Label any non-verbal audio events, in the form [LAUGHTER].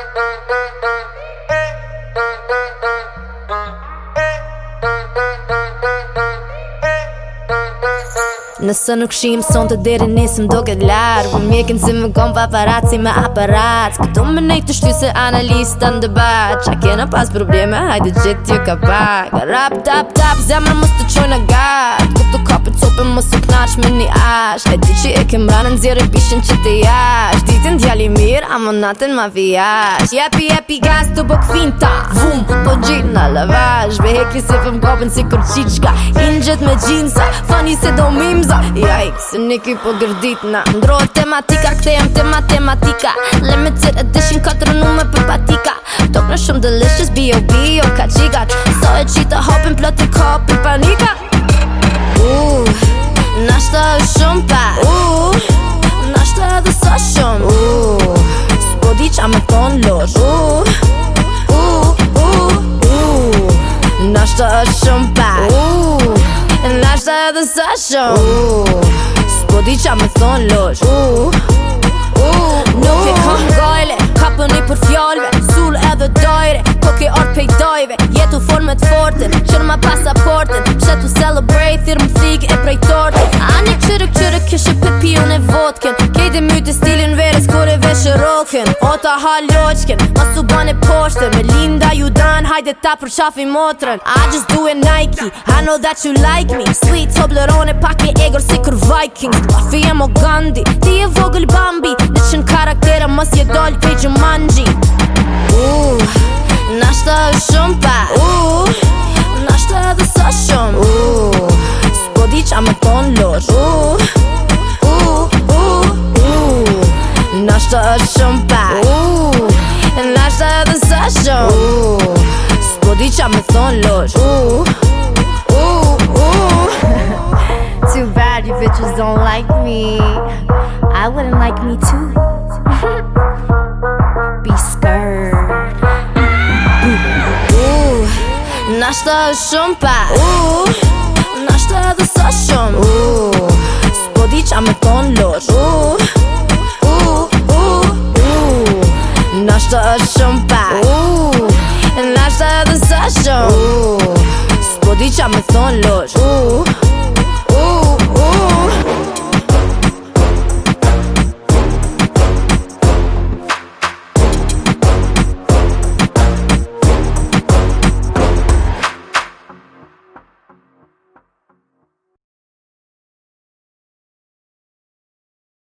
Thank you. Nësë nuk shimë sonë të deri nisëm do këtë larë Po mjekin si më kom pa parat me aparat Këtu më nejtë të shtu se analista në debat Qa kena pas probleme, hajde gjithë t'ju ka pak Rap, tap, tap, zemë më së qoj në agat Këtu kopit sopën më së knash me një ash E di që e kem branë në zirë e pishën që të jash Ditin djali mirë, a më natin ma vijash Jepi, jepi, gaz të bëk finta Vum, po gjitë në lavash Behe kësë fëm kopën si kur qiqka Ingjet me gjinsa, fani se do mim zimza Yikes, se niki po gërdit na Ndro tematika, këte jem të matematika Limited edition, katru nume për patika Tok në shumë delicious, bio bio ka qigat So e qita hopin plot i ka panika uh, nashta shumë pa uh, nashta e dhe sa shumë uh, s'po di qa me thonë lush uh, uh, uh, uh, uh, shumë pa sa dhe sa shon S'po di qa me thonë lojsh Nuk e kam gajle, kapën përni për fjallve Sull edhe dojre, ko po ke orë pej dojve Jetu formet fortin, qërë ma pasaportin Shetu celebrate, thirë më thigë e prej tortin A një qërë qërë këshë për pion e votken Kejde myte stilin verës kore veshë roken Ota ha loqken, ma su bane poshte Me linda ju dan hajde ta përshafi motrën I just do it Nike, I know that you like me Sweet Toblerone pak një egrë si kur Viking Lafi e mo Gandhi, ti e vogël Bambi Në qënë karaktera mës je dollë pe Gjumanji Uuu, uh, nashta e shumë pa Uuu, uh, nashta e dhe sa shumë Uuu, uh, s'po di qa me ton lor Uuu, uh, uuu, uh, uuu, uh, uuu uh, uh, Nashta e shumë pa I wouldn't like me to [LAUGHS] be scared. Ooh, nasta shumpa. Ooh, nasta dhe sa shum. Ooh, s'po di qa me Ooh, ooh, ooh, ooh, Ooh, Ooh, Ooh.